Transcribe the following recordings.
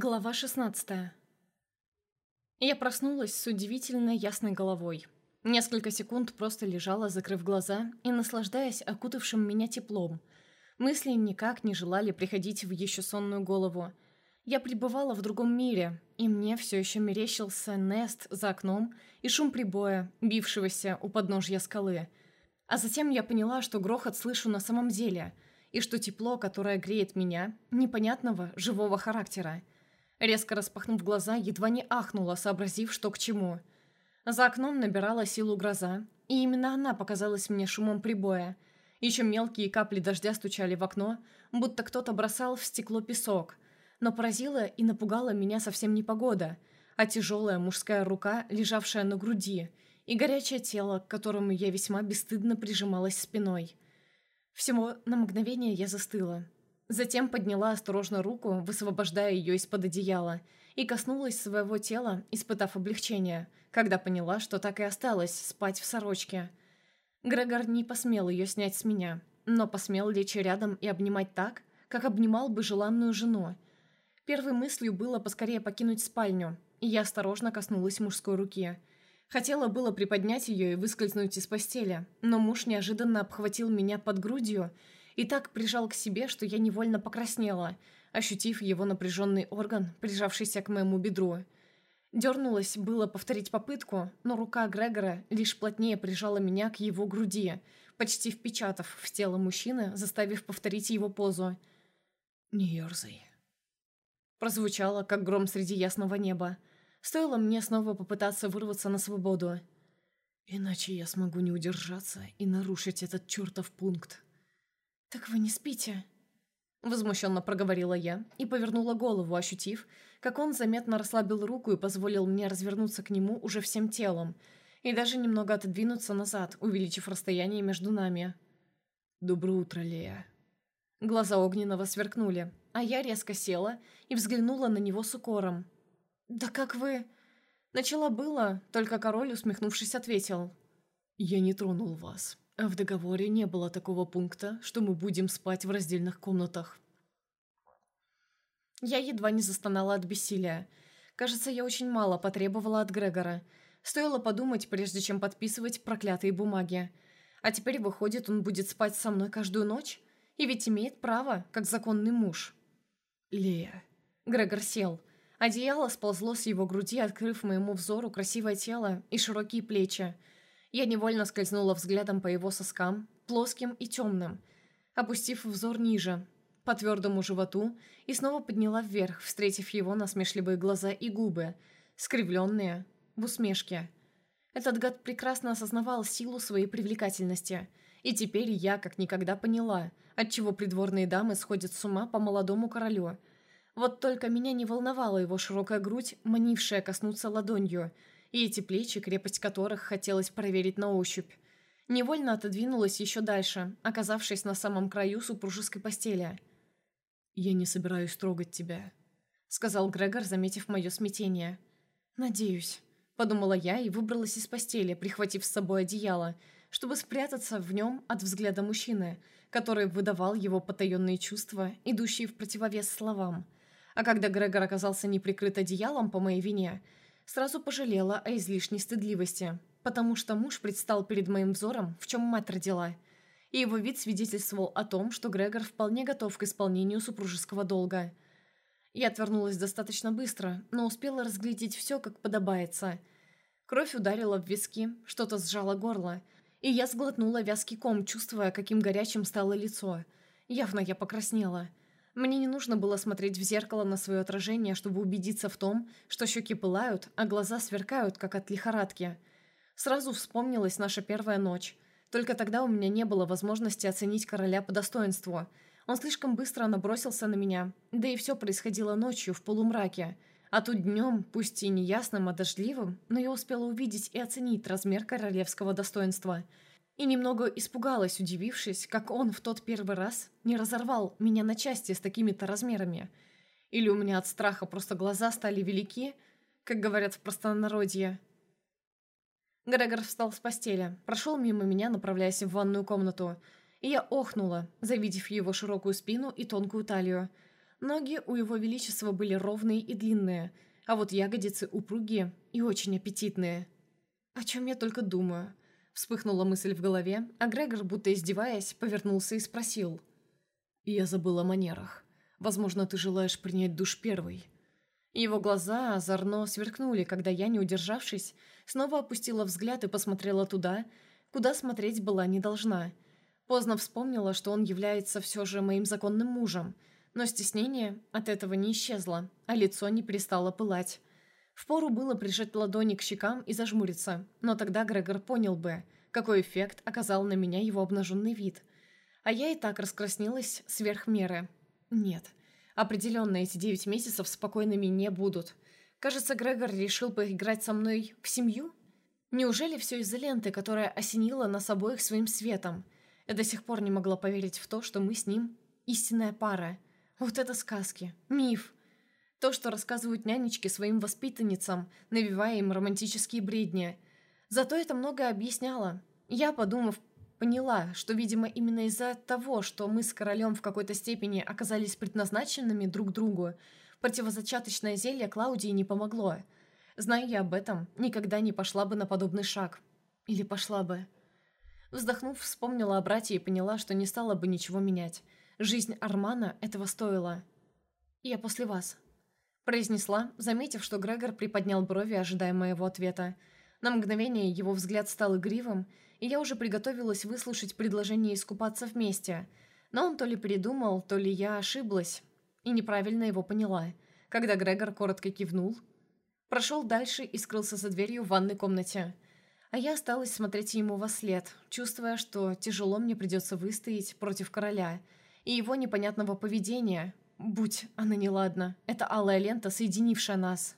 Глава 16 Я проснулась с удивительно ясной головой. Несколько секунд просто лежала, закрыв глаза и наслаждаясь окутавшим меня теплом. Мысли никак не желали приходить в еще сонную голову. Я пребывала в другом мире, и мне все еще мерещился Нест за окном и шум прибоя, бившегося у подножья скалы. А затем я поняла, что грохот слышу на самом деле, и что тепло, которое греет меня, непонятного, живого характера – Резко распахнув глаза, едва не ахнула, сообразив, что к чему. За окном набирала силу гроза, и именно она показалась мне шумом прибоя. Еще мелкие капли дождя стучали в окно, будто кто-то бросал в стекло песок. Но поразила и напугала меня совсем не погода, а тяжелая мужская рука, лежавшая на груди, и горячее тело, к которому я весьма бесстыдно прижималась спиной. Всего на мгновение я застыла, Затем подняла осторожно руку, высвобождая ее из-под одеяла, и коснулась своего тела, испытав облегчение, когда поняла, что так и осталось спать в сорочке. Грегор не посмел ее снять с меня, но посмел лечь рядом и обнимать так, как обнимал бы желанную жену. Первой мыслью было поскорее покинуть спальню, и я осторожно коснулась мужской руки. Хотела было приподнять ее и выскользнуть из постели, но муж неожиданно обхватил меня под грудью и так прижал к себе, что я невольно покраснела, ощутив его напряженный орган, прижавшийся к моему бедру. Дернулась было повторить попытку, но рука Грегора лишь плотнее прижала меня к его груди, почти впечатав в тело мужчины, заставив повторить его позу. «Не ерзай». Прозвучало, как гром среди ясного неба. Стоило мне снова попытаться вырваться на свободу. Иначе я смогу не удержаться и нарушить этот чертов пункт. «Так вы не спите?» Возмущенно проговорила я и повернула голову, ощутив, как он заметно расслабил руку и позволил мне развернуться к нему уже всем телом и даже немного отодвинуться назад, увеличив расстояние между нами. «Доброе утро, Лея». Глаза Огненного сверкнули, а я резко села и взглянула на него с укором. «Да как вы...» Начала было, только король, усмехнувшись, ответил. «Я не тронул вас». В договоре не было такого пункта, что мы будем спать в раздельных комнатах. Я едва не застонала от бессилия. Кажется, я очень мало потребовала от Грегора. Стоило подумать, прежде чем подписывать проклятые бумаги. А теперь, выходит, он будет спать со мной каждую ночь? И ведь имеет право, как законный муж. Лея. Грегор сел. Одеяло сползло с его груди, открыв моему взору красивое тело и широкие плечи. Я невольно скользнула взглядом по его соскам, плоским и темным, опустив взор ниже, по твердому животу, и снова подняла вверх, встретив его насмешливые глаза и губы, скривленные, в усмешке. Этот гад прекрасно осознавал силу своей привлекательности, и теперь я как никогда поняла, отчего придворные дамы сходят с ума по молодому королю. Вот только меня не волновала его широкая грудь, манившая коснуться ладонью – и эти плечи, крепость которых хотелось проверить на ощупь. Невольно отодвинулась еще дальше, оказавшись на самом краю супружеской постели. «Я не собираюсь трогать тебя», — сказал Грегор, заметив мое смятение. «Надеюсь», — подумала я и выбралась из постели, прихватив с собой одеяло, чтобы спрятаться в нем от взгляда мужчины, который выдавал его потаенные чувства, идущие в противовес словам. А когда Грегор оказался не прикрыт одеялом по моей вине — сразу пожалела о излишней стыдливости, потому что муж предстал перед моим взором, в чем мать родила, и его вид свидетельствовал о том, что Грегор вполне готов к исполнению супружеского долга. Я отвернулась достаточно быстро, но успела разглядеть все, как подобается. Кровь ударила в виски, что-то сжало горло, и я сглотнула вязкий ком, чувствуя, каким горячим стало лицо. Явно я покраснела. Мне не нужно было смотреть в зеркало на свое отражение, чтобы убедиться в том, что щеки пылают, а глаза сверкают, как от лихорадки. Сразу вспомнилась наша первая ночь. Только тогда у меня не было возможности оценить короля по достоинству. Он слишком быстро набросился на меня, да и все происходило ночью, в полумраке. А тут днем, пусть и не ясным, а дождливым, но я успела увидеть и оценить размер королевского достоинства – и немного испугалась, удивившись, как он в тот первый раз не разорвал меня на части с такими-то размерами. Или у меня от страха просто глаза стали велики, как говорят в простонародье. Грегор встал с постели, прошел мимо меня, направляясь в ванную комнату, и я охнула, завидев его широкую спину и тонкую талию. Ноги у его величества были ровные и длинные, а вот ягодицы упругие и очень аппетитные. О чем я только думаю. Вспыхнула мысль в голове, а Грегор, будто издеваясь, повернулся и спросил. «Я забыл о манерах. Возможно, ты желаешь принять душ первой». Его глаза озорно сверкнули, когда я, не удержавшись, снова опустила взгляд и посмотрела туда, куда смотреть была не должна. Поздно вспомнила, что он является все же моим законным мужем, но стеснение от этого не исчезло, а лицо не перестало пылать. Впору было прижать ладони к щекам и зажмуриться, но тогда Грегор понял бы, какой эффект оказал на меня его обнаженный вид. А я и так раскраснелась сверх меры. Нет, определенно эти девять месяцев спокойными не будут. Кажется, Грегор решил поиграть со мной в семью? Неужели все из-за ленты, которая осенила нас обоих своим светом? Я до сих пор не могла поверить в то, что мы с ним истинная пара. Вот это сказки. Миф. То, что рассказывают нянечки своим воспитанницам, навевая им романтические бредни. Зато это многое объясняло. Я, подумав, поняла, что, видимо, именно из-за того, что мы с королем в какой-то степени оказались предназначенными друг другу, противозачаточное зелье Клаудии не помогло. Зная я об этом, никогда не пошла бы на подобный шаг. Или пошла бы. Вздохнув, вспомнила о брате и поняла, что не стала бы ничего менять. Жизнь Армана этого стоила. «Я после вас», произнесла, заметив, что Грегор приподнял брови, ожидая моего ответа. На мгновение его взгляд стал игривым, и я уже приготовилась выслушать предложение искупаться вместе. Но он то ли передумал, то ли я ошиблась и неправильно его поняла, когда Грегор коротко кивнул, прошел дальше и скрылся за дверью в ванной комнате. А я осталась смотреть ему во след, чувствуя, что тяжело мне придется выстоять против короля и его непонятного поведения, Будь она неладна, это алая лента, соединившая нас.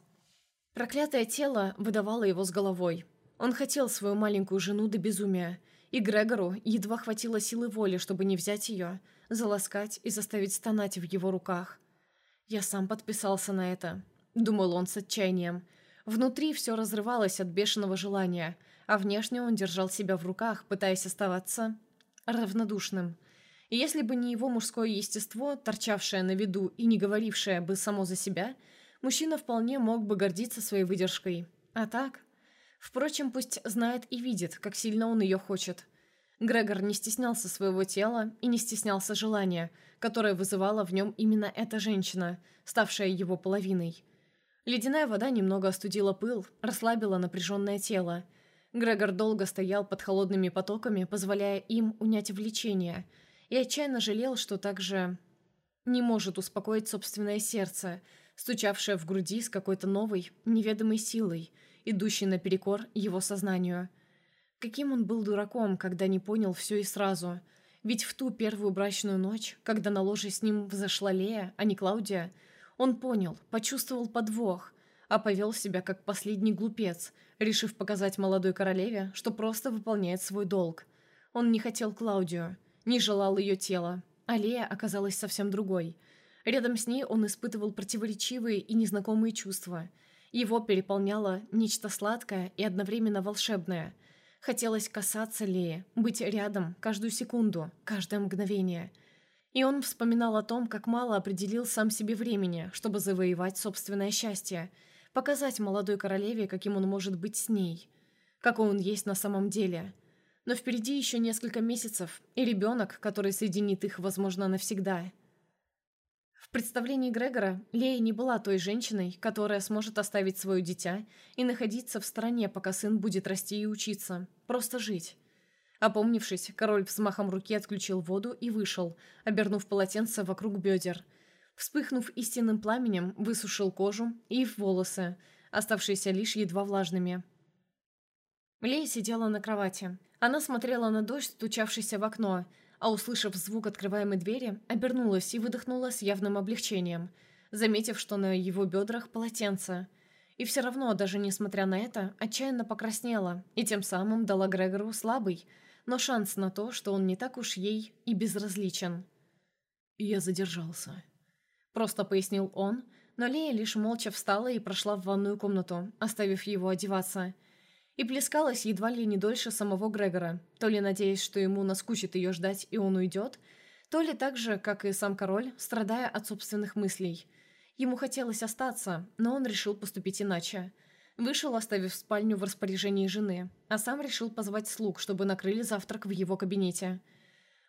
Проклятое тело выдавало его с головой. Он хотел свою маленькую жену до безумия, и Грегору едва хватило силы воли, чтобы не взять ее, заласкать и заставить стонать в его руках. «Я сам подписался на это», — думал он с отчаянием. Внутри все разрывалось от бешеного желания, а внешне он держал себя в руках, пытаясь оставаться равнодушным — и если бы не его мужское естество, торчавшее на виду и не говорившее бы само за себя, мужчина вполне мог бы гордиться своей выдержкой. А так... Впрочем, пусть знает и видит, как сильно он ее хочет. Грегор не стеснялся своего тела и не стеснялся желания, которое вызывала в нем именно эта женщина, ставшая его половиной. Ледяная вода немного остудила пыл, расслабила напряженное тело. Грегор долго стоял под холодными потоками, позволяя им унять влечение – и отчаянно жалел, что также не может успокоить собственное сердце, стучавшее в груди с какой-то новой, неведомой силой, идущей наперекор его сознанию. Каким он был дураком, когда не понял все и сразу. Ведь в ту первую брачную ночь, когда на ложе с ним взошла Лея, а не Клаудия, он понял, почувствовал подвох, а повел себя как последний глупец, решив показать молодой королеве, что просто выполняет свой долг. Он не хотел Клаудию – не желал ее тела. Аллея оказалась совсем другой. Рядом с ней он испытывал противоречивые и незнакомые чувства. Его переполняло нечто сладкое и одновременно волшебное. Хотелось касаться Леи, быть рядом каждую секунду, каждое мгновение. И он вспоминал о том, как мало определил сам себе времени, чтобы завоевать собственное счастье, показать молодой королеве, каким он может быть с ней, какой он есть на самом деле – но впереди еще несколько месяцев, и ребенок, который соединит их, возможно, навсегда. В представлении Грегора Лея не была той женщиной, которая сможет оставить свое дитя и находиться в стороне, пока сын будет расти и учиться. Просто жить. Опомнившись, король взмахом руки отключил воду и вышел, обернув полотенце вокруг бедер. Вспыхнув истинным пламенем, высушил кожу и волосы, оставшиеся лишь едва влажными. Лея сидела на кровати. Она смотрела на дождь, стучавшийся в окно, а, услышав звук открываемой двери, обернулась и выдохнула с явным облегчением, заметив, что на его бедрах полотенце. И все равно, даже несмотря на это, отчаянно покраснела и тем самым дала Грегору слабый, но шанс на то, что он не так уж ей и безразличен. «Я задержался», — просто пояснил он, но Лея лишь молча встала и прошла в ванную комнату, оставив его одеваться — и плескалась едва ли не дольше самого Грегора, то ли надеясь, что ему наскучит ее ждать и он уйдет, То ли так же, как и сам король, страдая от собственных мыслей. Ему хотелось остаться, но он решил поступить иначе. Вышел, оставив спальню в распоряжении жены, а сам решил позвать слуг, чтобы накрыли завтрак в его кабинете.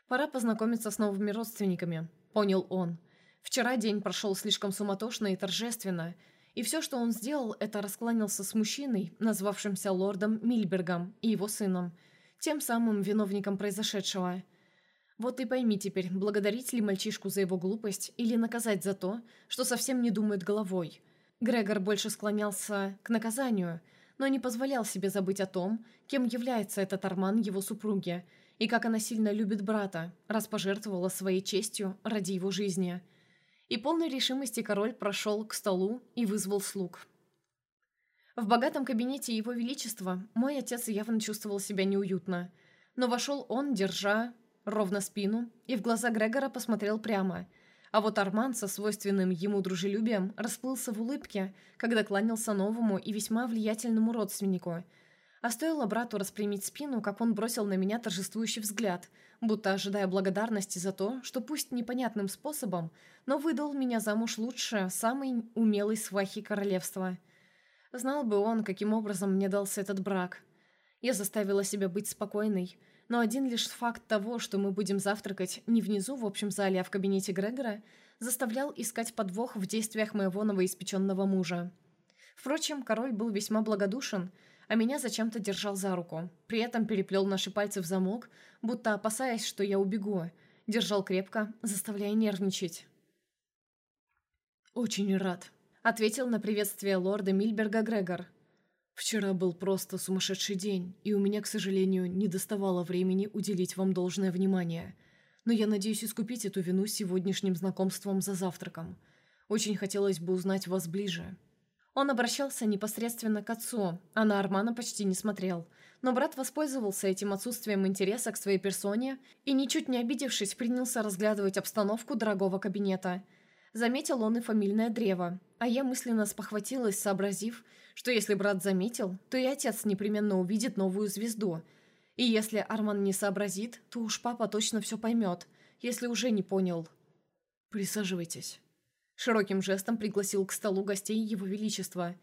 «Пора познакомиться с новыми родственниками», — понял он. Вчера день прошел слишком суматошно и торжественно, и все, что он сделал, это раскланялся с мужчиной, назвавшимся лордом Мильбергом, и его сыном, тем самым виновником произошедшего. Вот и пойми теперь, благодарить ли мальчишку за его глупость или наказать за то, что совсем не думает головой. Грегор больше склонялся к наказанию, но не позволял себе забыть о том, кем является этот Арман его супруге, и как она сильно любит брата, раз пожертвовала своей честью ради его жизни. И полной решимости король прошел к столу и вызвал слуг. В богатом кабинете его величества мой отец явно чувствовал себя неуютно, но вошел он, держа ровно спину, и в глаза Грегора посмотрел прямо. А вот Арман со свойственным ему дружелюбием расплылся в улыбке, когда кланялся новому и весьма влиятельному родственнику. А стоило брату распрямить спину, как он бросил на меня торжествующий взгляд, будто ожидая благодарности за то, что пусть непонятным способом, но выдал меня замуж лучше самой умелой свахи королевства. Знал бы он, каким образом мне дался этот брак. Я заставила себя быть спокойной, но один лишь факт того, что мы будем завтракать не внизу в общем зале, а в кабинете Грегора, заставлял искать подвох в действиях моего новоиспеченного мужа. Впрочем, король был весьма благодушен, а меня зачем-то держал за руку. При этом переплел наши пальцы в замок, будто опасаясь, что я убегу. Держал крепко, заставляя нервничать. «Очень рад», — ответил на приветствие лорда Мильберга Грегор. Вчера был просто сумасшедший день, и у меня, к сожалению, не доставало времени уделить вам должное внимание. Но я надеюсь искупить эту вину сегодняшним знакомством за завтраком. Очень хотелось бы узнать вас ближе». Он обращался непосредственно к отцу, а на Армана почти не смотрел. Но брат воспользовался этим отсутствием интереса к своей персоне и, ничуть не обидевшись, принялся разглядывать обстановку дорогого кабинета – Заметил он и фамильное древо, а я мысленно спохватилась, сообразив, что если брат заметил, то и отец непременно увидит новую звезду. И если Арман не сообразит, то уж папа точно все поймет, если уже не понял. «Присаживайтесь». Широким жестом пригласил к столу гостей его величества.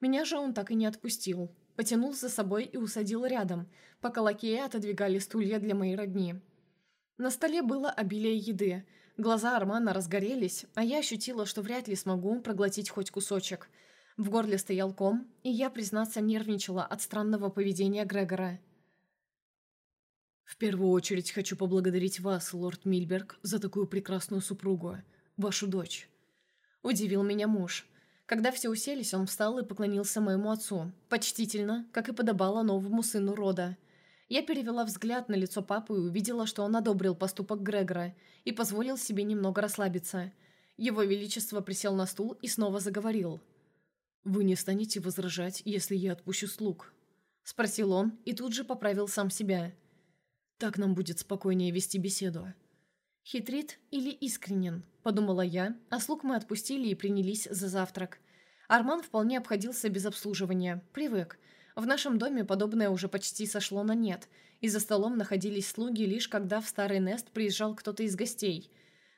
Меня же он так и не отпустил. Потянул за собой и усадил рядом, пока лакеи отодвигали стулья для моей родни. На столе было обилие еды – Глаза Армана разгорелись, а я ощутила, что вряд ли смогу проглотить хоть кусочек. В горле стоял ком, и я, признаться, нервничала от странного поведения Грегора. «В первую очередь хочу поблагодарить вас, лорд Мильберг, за такую прекрасную супругу, вашу дочь». Удивил меня муж. Когда все уселись, он встал и поклонился моему отцу, почтительно, как и подобало новому сыну рода. Я перевела взгляд на лицо папы и увидела, что он одобрил поступок Грегора и позволил себе немного расслабиться. Его Величество присел на стул и снова заговорил. «Вы не станете возражать, если я отпущу слуг?» Спросил он и тут же поправил сам себя. «Так нам будет спокойнее вести беседу». «Хитрит или искренен?» – подумала я, а слуг мы отпустили и принялись за завтрак. Арман вполне обходился без обслуживания, привык – в нашем доме подобное уже почти сошло на нет, и за столом находились слуги лишь когда в старый Нест приезжал кто-то из гостей.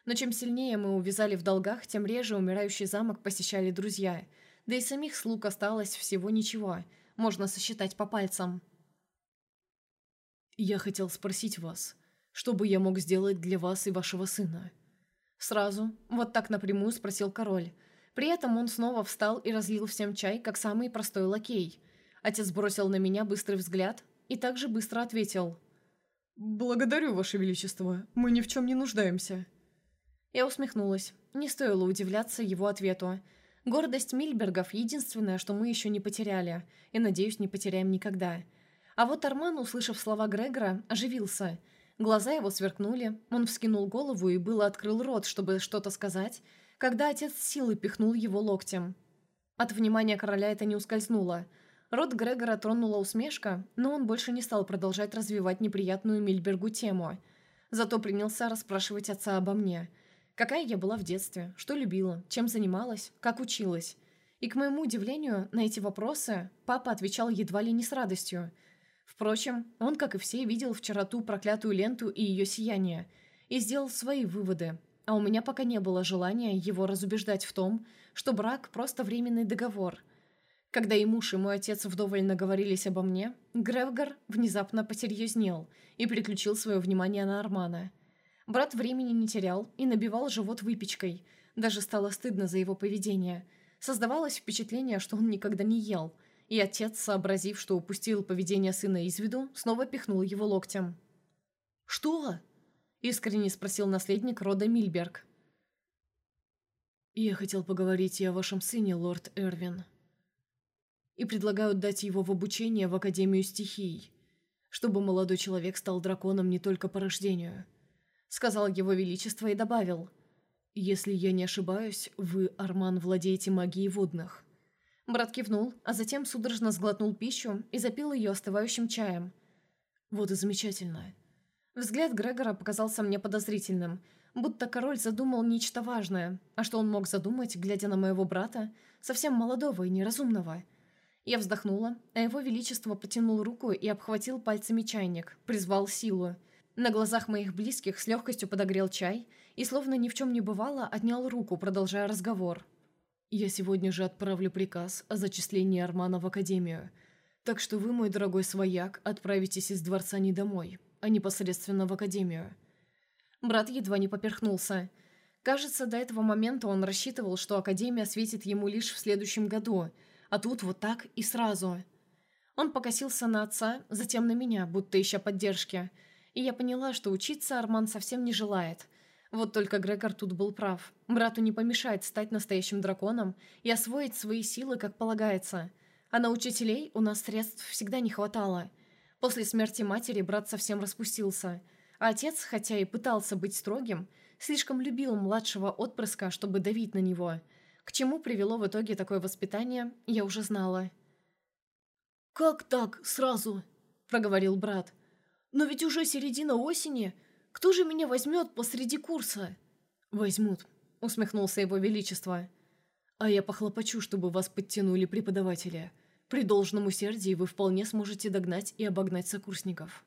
Но чем сильнее мы увязали в долгах, тем реже умирающий замок посещали друзья. Да и самих слуг осталось всего ничего, можно сосчитать по пальцам. «Я хотел спросить вас, что бы я мог сделать для вас и вашего сына?» Сразу, вот так напрямую спросил король. При этом он снова встал и разлил всем чай, как самый простой лакей – Отец бросил на меня быстрый взгляд и также быстро ответил. «Благодарю, Ваше Величество. Мы ни в чем не нуждаемся». Я усмехнулась. Не стоило удивляться его ответу. Гордость Мильбергов – единственное, что мы еще не потеряли, и, надеюсь, не потеряем никогда. А вот Арман, услышав слова Грегора, оживился. Глаза его сверкнули, он вскинул голову и было открыл рот, чтобы что-то сказать, когда отец силой пихнул его локтем. От внимания короля это не ускользнуло – Рот Грегора тронула усмешка, но он больше не стал продолжать развивать неприятную Мильбергу тему. Зато принялся расспрашивать отца обо мне. Какая я была в детстве, что любила, чем занималась, как училась. И, к моему удивлению, на эти вопросы папа отвечал едва ли не с радостью. Впрочем, он, как и все, видел вчера ту проклятую ленту и ее сияние. и сделал свои выводы, а у меня пока не было желания его разубеждать в том, что брак – просто временный договор. Когда и муж, и мой отец вдоволь наговорились обо мне, Гревгар внезапно посерьезнел и переключил свое внимание на Армана. Брат времени не терял и набивал живот выпечкой, даже стало стыдно за его поведение. Создавалось впечатление, что он никогда не ел, и отец, сообразив, что упустил поведение сына из виду, снова пихнул его локтем. «Что?» — искренне спросил наследник рода Мильберг. «Я хотел поговорить и о вашем сыне, лорд Эрвин. И предлагаю дать его в обучение в Академию стихий, чтобы молодой человек стал драконом не только по рождению», — сказал его величество и добавил. «Если я не ошибаюсь, вы, Арман, владеете магией водных». Брат кивнул, а затем судорожно сглотнул пищу и запил ее остывающим чаем. «Вот и замечательно». Взгляд Грегора показался мне подозрительным, будто король задумал нечто важное, а что он мог задумать, глядя на моего брата, совсем молодого и неразумного. Я вздохнула, а его величество потянул руку и обхватил пальцами чайник, призвал силу. На глазах моих близких с легкостью подогрел чай и, словно ни в чем не бывало, отнял руку, продолжая разговор. «Я сегодня же отправлю приказ о зачислении Армана в Академию, так что вы, мой дорогой свояк, отправитесь из дворца не домой, а непосредственно в Академию». Брат едва не поперхнулся. Кажется, до этого момента он рассчитывал, что Академия светит ему лишь в следующем году, а тут вот так и сразу. Он покосился на отца, затем на меня, будто ища поддержки – и я поняла, что учиться Арман совсем не желает. Вот только Грегор тут был прав. Брату не помешает стать настоящим драконом и освоить свои силы, как полагается. А на учителей у нас средств всегда не хватало. После смерти матери брат совсем распустился. А отец, хотя и пытался быть строгим, слишком любил младшего отпрыска, чтобы давить на него. К чему привело в итоге такое воспитание, я уже знала. «Как так, сразу?» – проговорил брат. Но ведь уже середина осени. Кто же меня возьмет посреди курса?» «Возьмут», — усмехнулся его величество. «А я похлопочу, чтобы вас подтянули преподаватели. При должном усердии вы вполне сможете догнать и обогнать сокурсников».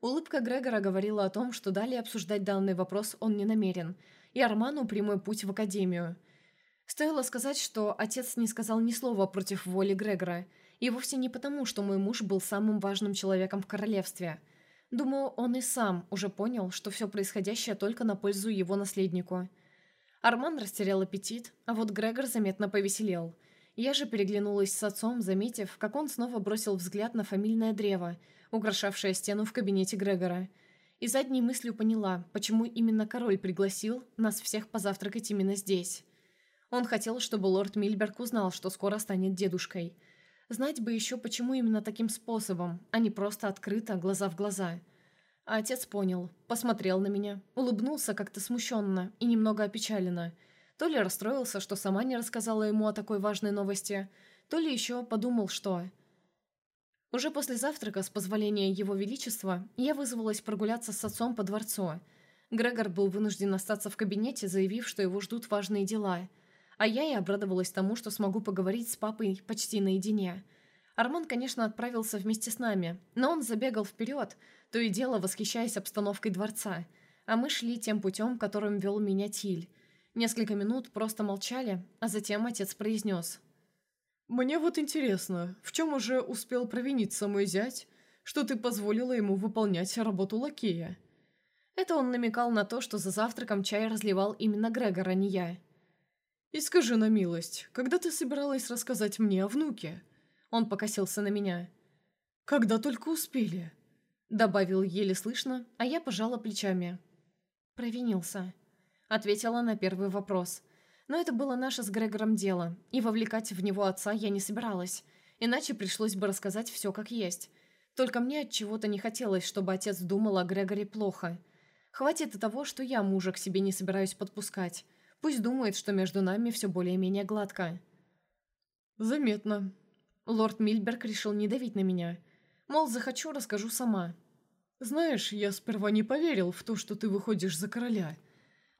Улыбка Грегора говорила о том, что далее обсуждать данный вопрос он не намерен, и Арману прямой путь в академию. Стоило сказать, что отец не сказал ни слова против воли Грегора, и вовсе не потому, что мой муж был самым важным человеком в королевстве – Думаю, он и сам уже понял, что все происходящее только на пользу его наследнику. Арман растерял аппетит, а вот Грегор заметно повеселел. Я же переглянулась с отцом, заметив, как он снова бросил взгляд на фамильное древо, украшавшее стену в кабинете Грегора. И задней мыслью поняла, почему именно король пригласил нас всех позавтракать именно здесь. Он хотел, чтобы лорд Мильберг узнал, что скоро станет дедушкой – Знать бы еще, почему именно таким способом, а не просто открыто, глаза в глаза. А отец понял, посмотрел на меня, улыбнулся как-то смущенно и немного опечаленно. То ли расстроился, что сама не рассказала ему о такой важной новости, то ли еще подумал, что... Уже после завтрака, с позволения Его Величества, я вызвалась прогуляться с отцом по дворцу. Грегор был вынужден остаться в кабинете, заявив, что его ждут важные дела – а я и обрадовалась тому, что смогу поговорить с папой почти наедине. Арман, конечно, отправился вместе с нами, но он забегал вперед, то и дело восхищаясь обстановкой дворца. А мы шли тем путем, которым вел меня Тиль. Несколько минут просто молчали, а затем отец произнес. «Мне вот интересно, в чем уже успел провиниться мой зять, что ты позволила ему выполнять работу лакея?» Это он намекал на то, что за завтраком чай разливал именно Грегор, а не я. «И скажи на милость, когда ты собиралась рассказать мне о внуке?» Он покосился на меня. «Когда только успели», — добавил еле слышно, а я пожала плечами. «Провинился», — ответила на первый вопрос. Но это было наше с Грегором дело, и вовлекать в него отца я не собиралась, иначе пришлось бы рассказать все как есть. Только мне от чего-то не хотелось, чтобы отец думал о Грегоре плохо. Хватит и того, что я мужа к себе не собираюсь подпускать. Пусть думает, что между нами все более-менее гладко. Заметно. Лорд Мильберг решил не давить на меня. Мол, захочу, расскажу сама. Знаешь, я сперва не поверил в то, что ты выходишь за короля.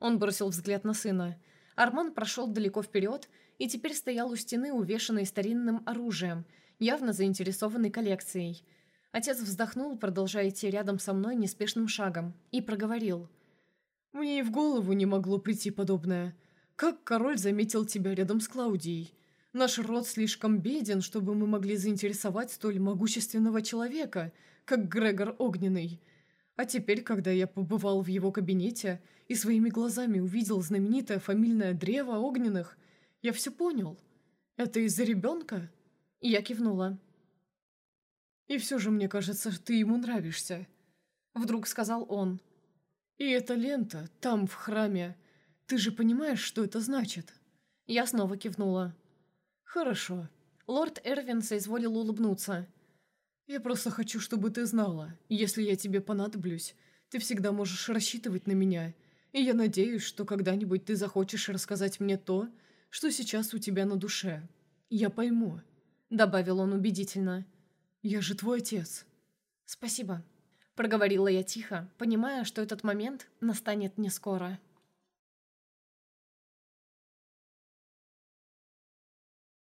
Он бросил взгляд на сына. Арман прошел далеко вперед и теперь стоял у стены, увешанной старинным оружием, явно заинтересованный коллекцией. Отец вздохнул, продолжая идти рядом со мной неспешным шагом, и проговорил – Мне и в голову не могло прийти подобное. Как король заметил тебя рядом с Клаудией? Наш род слишком беден, чтобы мы могли заинтересовать столь могущественного человека, как Грегор Огненный. А теперь, когда я побывал в его кабинете и своими глазами увидел знаменитое фамильное древо Огненных, я все понял. Это из-за ребенка? Я кивнула. И все же, мне кажется, ты ему нравишься. Вдруг сказал он. И эта лента, там, в храме. Ты же понимаешь, что это значит?» Я снова кивнула. «Хорошо». Лорд Эрвин соизволил улыбнуться. «Я просто хочу, чтобы ты знала, если я тебе понадоблюсь, ты всегда можешь рассчитывать на меня, и я надеюсь, что когда-нибудь ты захочешь рассказать мне то, что сейчас у тебя на душе. Я пойму», — добавил он убедительно. «Я же твой отец». «Спасибо», Проговорила я тихо, понимая, что этот момент настанет не скоро.